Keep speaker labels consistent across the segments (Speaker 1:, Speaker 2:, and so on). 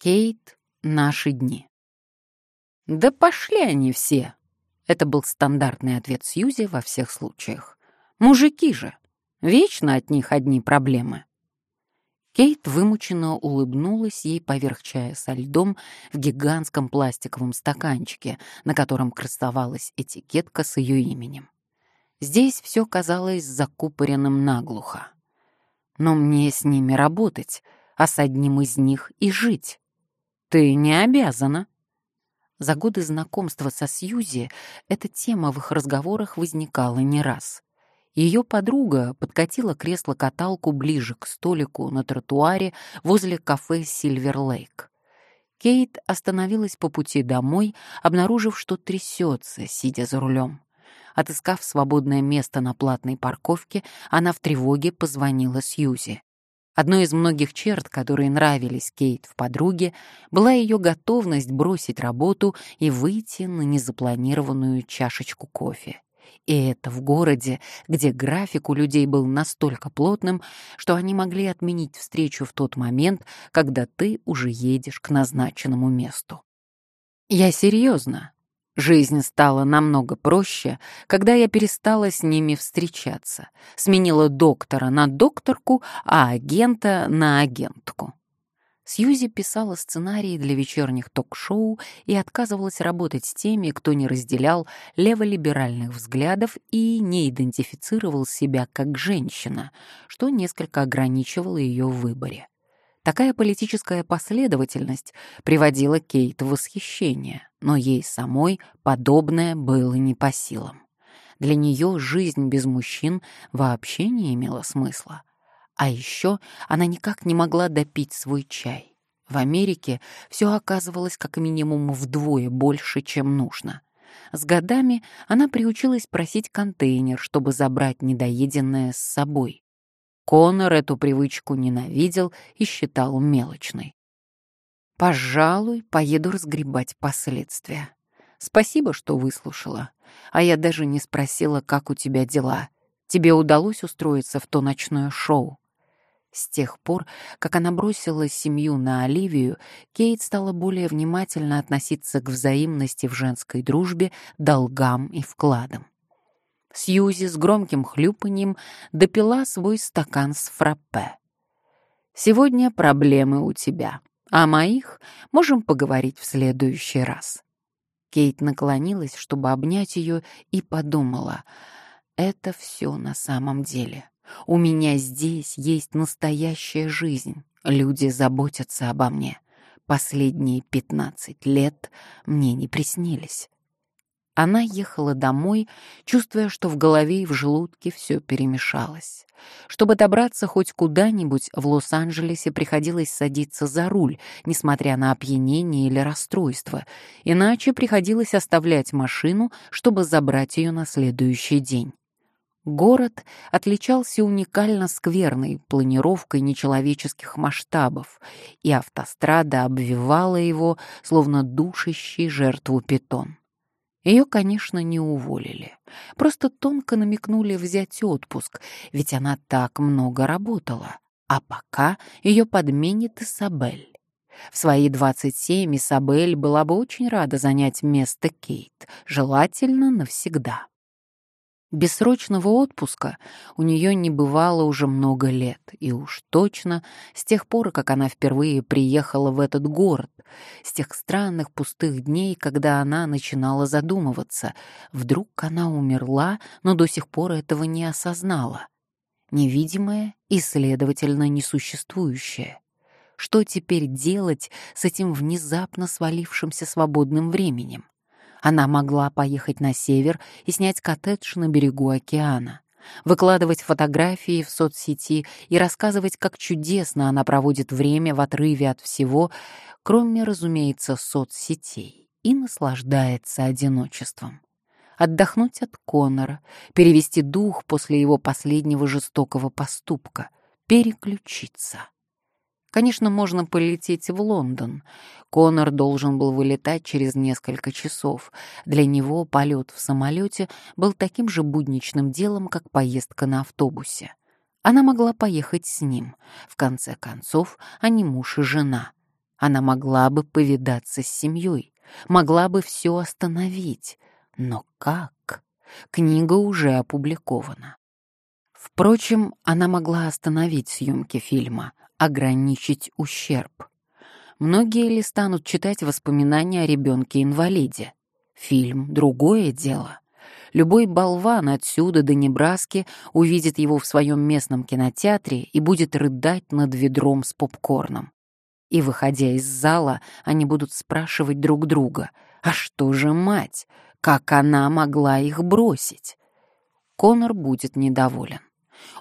Speaker 1: Кейт, наши дни. Да пошли они все. Это был стандартный ответ Сьюзи во всех случаях. Мужики же. Вечно от них одни проблемы. Кейт вымученно улыбнулась ей поверх чая со льдом в гигантском пластиковом стаканчике, на котором красовалась этикетка с ее именем. Здесь все казалось закупоренным наглухо. Но мне с ними работать, а с одним из них и жить. Ты не обязана. За годы знакомства со Сьюзи эта тема в их разговорах возникала не раз. Ее подруга подкатила кресло-каталку ближе к столику на тротуаре возле кафе «Сильвер Лейк». Кейт остановилась по пути домой, обнаружив, что трясется, сидя за рулем. Отыскав свободное место на платной парковке, она в тревоге позвонила Сьюзи. Одной из многих черт, которые нравились Кейт в подруге, была ее готовность бросить работу и выйти на незапланированную чашечку кофе. И это в городе, где график у людей был настолько плотным, что они могли отменить встречу в тот момент, когда ты уже едешь к назначенному месту. Я серьезно. Жизнь стала намного проще, когда я перестала с ними встречаться, сменила доктора на докторку, а агента на агентку. Сьюзи писала сценарии для вечерних ток-шоу и отказывалась работать с теми, кто не разделял леволиберальных взглядов и не идентифицировал себя как женщина, что несколько ограничивало ее в выборе. Такая политическая последовательность приводила Кейт в восхищение, но ей самой подобное было не по силам. Для нее жизнь без мужчин вообще не имела смысла. А еще она никак не могла допить свой чай. В Америке все оказывалось как минимум вдвое больше, чем нужно. С годами она приучилась просить контейнер, чтобы забрать недоеденное с собой. Конор эту привычку ненавидел и считал мелочной. «Пожалуй, поеду разгребать последствия. Спасибо, что выслушала. А я даже не спросила, как у тебя дела. Тебе удалось устроиться в то ночное шоу?» С тех пор, как она бросила семью на Оливию, Кейт стала более внимательно относиться к взаимности в женской дружбе, долгам и вкладам. Сьюзи с громким хлюпаньем допила свой стакан с фраппе. «Сегодня проблемы у тебя, а моих можем поговорить в следующий раз». Кейт наклонилась, чтобы обнять ее, и подумала, «Это все на самом деле. У меня здесь есть настоящая жизнь. Люди заботятся обо мне. Последние пятнадцать лет мне не приснились». Она ехала домой, чувствуя, что в голове и в желудке все перемешалось. Чтобы добраться хоть куда-нибудь в Лос-Анджелесе приходилось садиться за руль, несмотря на опьянение или расстройство, иначе приходилось оставлять машину, чтобы забрать ее на следующий день. Город отличался уникально скверной планировкой нечеловеческих масштабов, и автострада обвивала его, словно душащий жертву питон. Ее, конечно, не уволили. Просто тонко намекнули взять отпуск, ведь она так много работала. А пока ее подменит Исабель. В свои 27 Исабель была бы очень рада занять место Кейт, желательно навсегда. Бессрочного отпуска у нее не бывало уже много лет, и уж точно с тех пор, как она впервые приехала в этот город, с тех странных пустых дней, когда она начинала задумываться, вдруг она умерла, но до сих пор этого не осознала. Невидимое и, следовательно, несуществующее. Что теперь делать с этим внезапно свалившимся свободным временем? Она могла поехать на север и снять коттедж на берегу океана, выкладывать фотографии в соцсети и рассказывать, как чудесно она проводит время в отрыве от всего, кроме, разумеется, соцсетей, и наслаждается одиночеством. Отдохнуть от Конора, перевести дух после его последнего жестокого поступка, переключиться. Конечно, можно полететь в Лондон. Конор должен был вылетать через несколько часов. Для него полет в самолете был таким же будничным делом, как поездка на автобусе. Она могла поехать с ним. В конце концов, они муж и жена. Она могла бы повидаться с семьей, могла бы все остановить. Но как? Книга уже опубликована. Впрочем, она могла остановить съемки фильма, ограничить ущерб. Многие ли станут читать воспоминания о ребенке-инвалиде? Фильм — другое дело. Любой болван отсюда до Небраски увидит его в своем местном кинотеатре и будет рыдать над ведром с попкорном. И, выходя из зала, они будут спрашивать друг друга, «А что же мать? Как она могла их бросить?» Конор будет недоволен.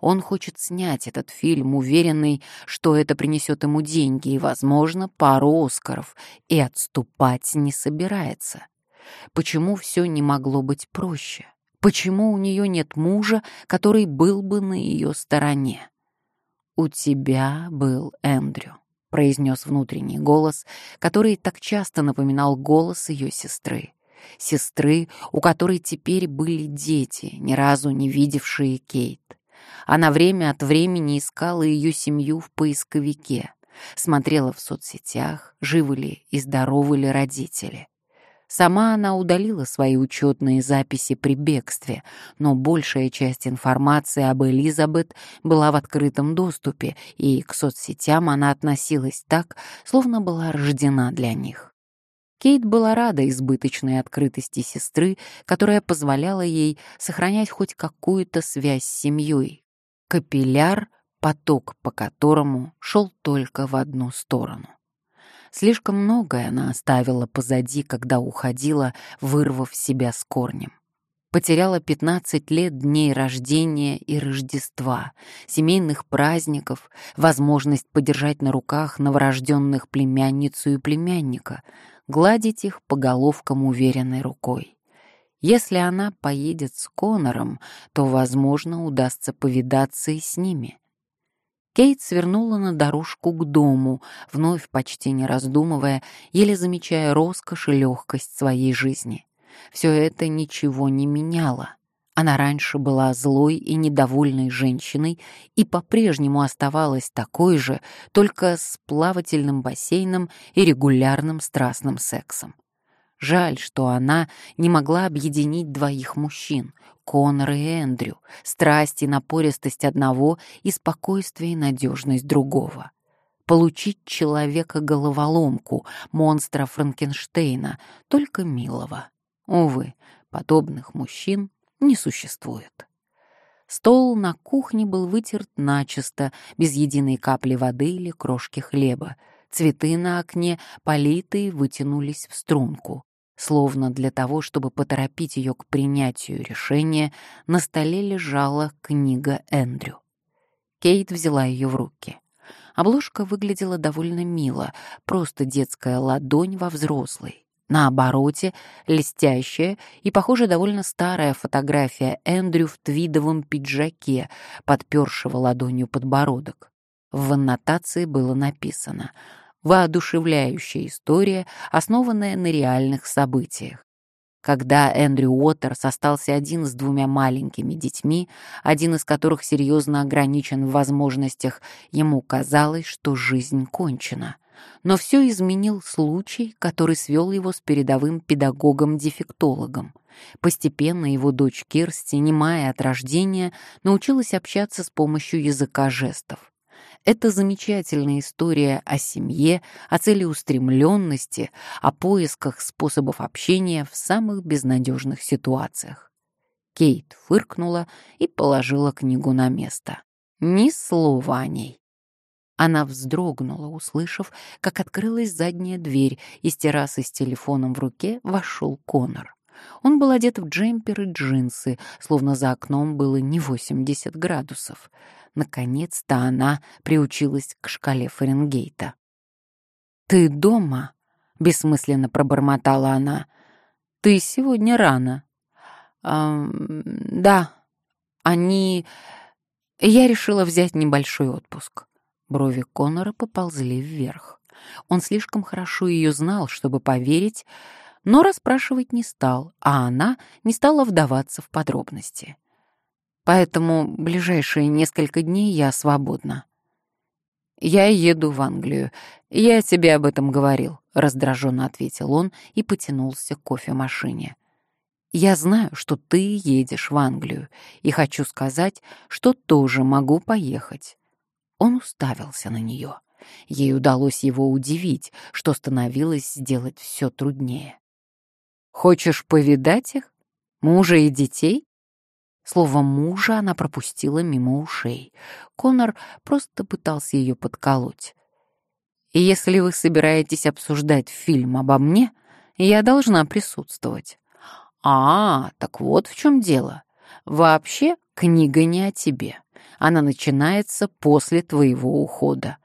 Speaker 1: Он хочет снять этот фильм, уверенный, что это принесет ему деньги и, возможно, пару Оскаров, и отступать не собирается. Почему все не могло быть проще? Почему у нее нет мужа, который был бы на ее стороне? «У тебя был Эндрю», — произнес внутренний голос, который так часто напоминал голос ее сестры. Сестры, у которой теперь были дети, ни разу не видевшие Кейт. Она время от времени искала ее семью в поисковике, смотрела в соцсетях, живы ли и здоровы ли родители. Сама она удалила свои учетные записи при бегстве, но большая часть информации об Элизабет была в открытом доступе, и к соцсетям она относилась так, словно была рождена для них. Кейт была рада избыточной открытости сестры, которая позволяла ей сохранять хоть какую-то связь с семьей, капилляр, поток по которому шел только в одну сторону. Слишком многое она оставила позади, когда уходила, вырвав себя с корнем. Потеряла 15 лет дней рождения и Рождества, семейных праздников, возможность подержать на руках новорожденных племянницу и племянника, гладить их по головкам уверенной рукой. Если она поедет с Конором, то, возможно, удастся повидаться и с ними. Кейт свернула на дорожку к дому, вновь почти не раздумывая, еле замечая роскошь и легкость своей жизни. Все это ничего не меняло. Она раньше была злой и недовольной женщиной и по-прежнему оставалась такой же, только с плавательным бассейном и регулярным страстным сексом. Жаль, что она не могла объединить двоих мужчин, Конора и Эндрю, страсть и напористость одного и спокойствие и надежность другого. Получить человека-головоломку, монстра Франкенштейна, только милого. Увы, подобных мужчин не существует. Стол на кухне был вытерт начисто, без единой капли воды или крошки хлеба. Цветы на окне, политые, вытянулись в струнку. Словно для того, чтобы поторопить ее к принятию решения, на столе лежала книга Эндрю. Кейт взяла ее в руки. Обложка выглядела довольно мило, просто детская ладонь во взрослой. На обороте листящая и, похоже, довольно старая фотография Эндрю в твидовом пиджаке, подпершего ладонью подбородок. В аннотации было написано — воодушевляющая история, основанная на реальных событиях. Когда Эндрю Уотерс остался один с двумя маленькими детьми, один из которых серьезно ограничен в возможностях, ему казалось, что жизнь кончена. Но все изменил случай, который свел его с передовым педагогом-дефектологом. Постепенно его дочь Кирсти, немая от рождения, научилась общаться с помощью языка жестов. Это замечательная история о семье, о целеустремленности, о поисках способов общения в самых безнадежных ситуациях. Кейт фыркнула и положила книгу на место. Ни слова о ней. Она вздрогнула, услышав, как открылась задняя дверь, и с террасы с телефоном в руке вошел Конор. Он был одет в джемпер и джинсы, словно за окном было не 80 градусов. Наконец-то она приучилась к шкале Фаренгейта. «Ты дома?» — бессмысленно пробормотала она. «Ты сегодня рано». «Эм, «Да, они...» Я решила взять небольшой отпуск. Брови Конора поползли вверх. Он слишком хорошо ее знал, чтобы поверить, но расспрашивать не стал, а она не стала вдаваться в подробности. Поэтому ближайшие несколько дней я свободна. «Я еду в Англию. Я тебе об этом говорил», — раздраженно ответил он и потянулся к кофемашине. «Я знаю, что ты едешь в Англию, и хочу сказать, что тоже могу поехать». Он уставился на нее. Ей удалось его удивить, что становилось сделать все труднее. «Хочешь повидать их? Мужа и детей?» Слово «мужа» она пропустила мимо ушей. Конор просто пытался ее подколоть. «И если вы собираетесь обсуждать фильм обо мне, я должна присутствовать». «А, так вот в чем дело. Вообще книга не о тебе. Она начинается после твоего ухода.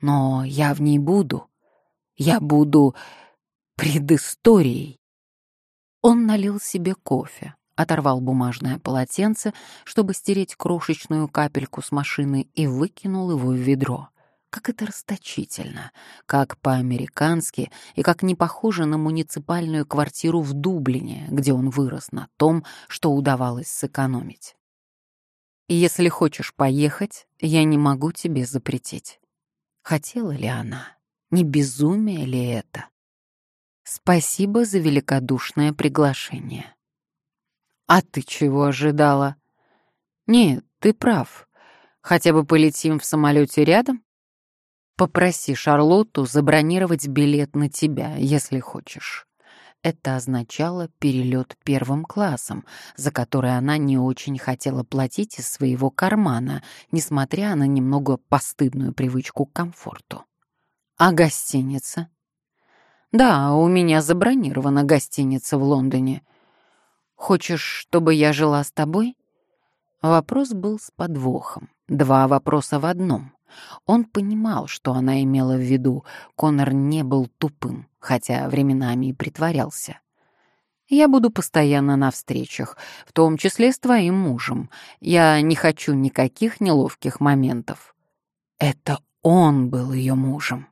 Speaker 1: Но я в ней буду. Я буду предысторией». Он налил себе кофе, оторвал бумажное полотенце, чтобы стереть крошечную капельку с машины и выкинул его в ведро. Как это расточительно, как по-американски и как не похоже на муниципальную квартиру в Дублине, где он вырос на том, что удавалось сэкономить. «Если хочешь поехать, я не могу тебе запретить». Хотела ли она? Не безумие ли это? Спасибо за великодушное приглашение. А ты чего ожидала? Нет, ты прав. Хотя бы полетим в самолете рядом? Попроси Шарлотту забронировать билет на тебя, если хочешь. Это означало перелет первым классом, за который она не очень хотела платить из своего кармана, несмотря на немного постыдную привычку к комфорту. А гостиница? Да, у меня забронирована гостиница в Лондоне — Хочешь, чтобы я жила с тобой?» Вопрос был с подвохом. Два вопроса в одном. Он понимал, что она имела в виду. Конор не был тупым, хотя временами и притворялся. «Я буду постоянно на встречах, в том числе с твоим мужем. Я не хочу никаких неловких моментов». Это он был ее мужем.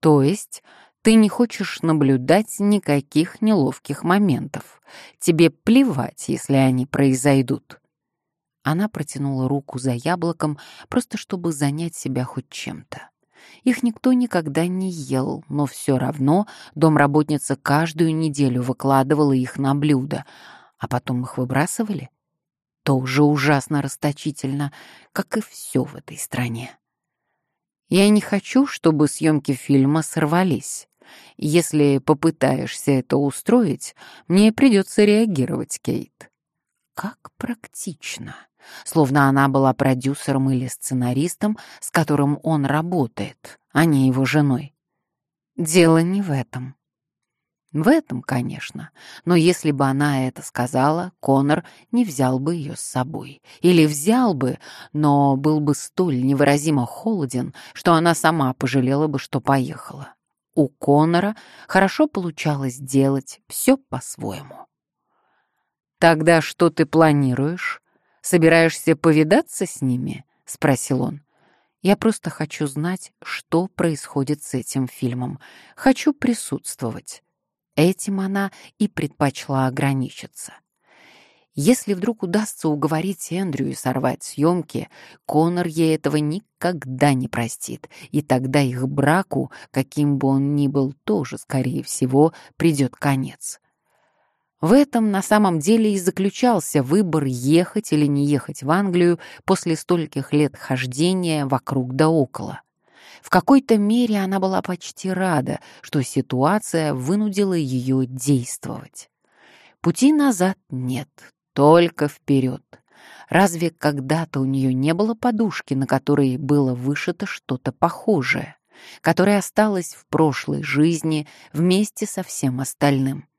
Speaker 1: То есть ты не хочешь наблюдать никаких неловких моментов. Тебе плевать, если они произойдут. Она протянула руку за яблоком, просто чтобы занять себя хоть чем-то. Их никто никогда не ел, но все равно домработница каждую неделю выкладывала их на блюдо, а потом их выбрасывали. Тоже ужасно расточительно, как и все в этой стране. Я не хочу, чтобы съемки фильма сорвались. Если попытаешься это устроить, мне придется реагировать, Кейт. Как практично. Словно она была продюсером или сценаристом, с которым он работает, а не его женой. Дело не в этом. В этом, конечно. Но если бы она это сказала, Конор не взял бы ее с собой. Или взял бы, но был бы столь невыразимо холоден, что она сама пожалела бы, что поехала у Конора хорошо получалось делать все по-своему. «Тогда что ты планируешь? Собираешься повидаться с ними?» — спросил он. «Я просто хочу знать, что происходит с этим фильмом. Хочу присутствовать». Этим она и предпочла ограничиться. Если вдруг удастся уговорить Эндрю и сорвать съемки, Конор ей этого никогда не простит, и тогда их браку, каким бы он ни был, тоже, скорее всего, придет конец. В этом на самом деле и заключался выбор ехать или не ехать в Англию после стольких лет хождения вокруг да около. В какой-то мере она была почти рада, что ситуация вынудила ее действовать. Пути назад нет, только вперед. Разве когда-то у нее не было подушки, на которой было вышито что-то похожее, которое осталось в прошлой жизни вместе со всем остальным?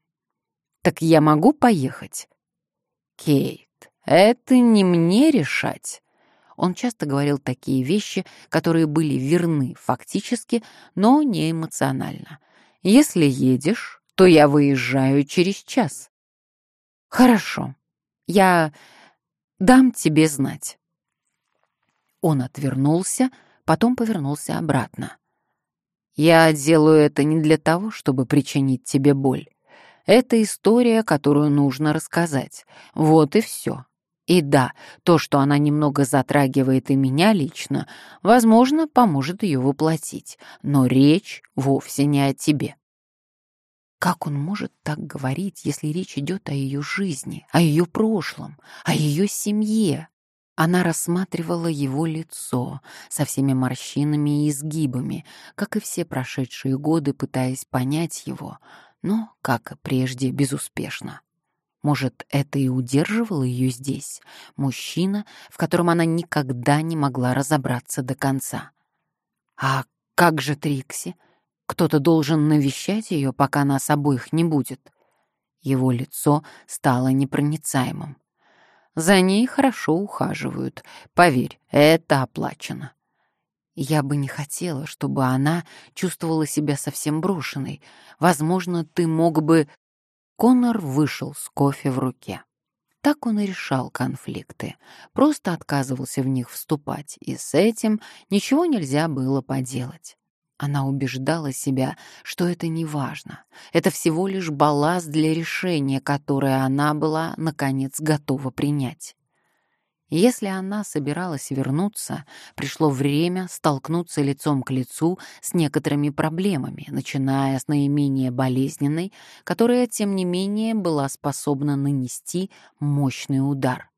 Speaker 1: Так я могу поехать? Кейт, это не мне решать. Он часто говорил такие вещи, которые были верны фактически, но не эмоционально. Если едешь, то я выезжаю через час. Хорошо. Я дам тебе знать». Он отвернулся, потом повернулся обратно. «Я делаю это не для того, чтобы причинить тебе боль. Это история, которую нужно рассказать. Вот и все. И да, то, что она немного затрагивает и меня лично, возможно, поможет ее воплотить, но речь вовсе не о тебе. Как он может так говорить, если речь идет о ее жизни, о ее прошлом, о ее семье? Она рассматривала его лицо со всеми морщинами и изгибами, как и все прошедшие годы, пытаясь понять его, но, как и прежде, безуспешно. Может, это и удерживало ее здесь, мужчина, в котором она никогда не могла разобраться до конца. А как же Трикси? Кто-то должен навещать ее, пока нас обоих не будет. Его лицо стало непроницаемым. За ней хорошо ухаживают. Поверь, это оплачено. Я бы не хотела, чтобы она чувствовала себя совсем брошенной. Возможно, ты мог бы... Конор вышел с кофе в руке. Так он и решал конфликты, просто отказывался в них вступать, и с этим ничего нельзя было поделать. Она убеждала себя, что это не важно. Это всего лишь балласт для решения, которое она была, наконец, готова принять. Если она собиралась вернуться, пришло время столкнуться лицом к лицу с некоторыми проблемами, начиная с наименее болезненной, которая, тем не менее, была способна нанести мощный удар.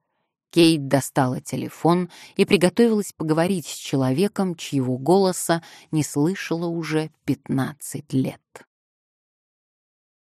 Speaker 1: Кейт достала телефон и приготовилась поговорить с человеком, чьего голоса не слышала уже 15 лет.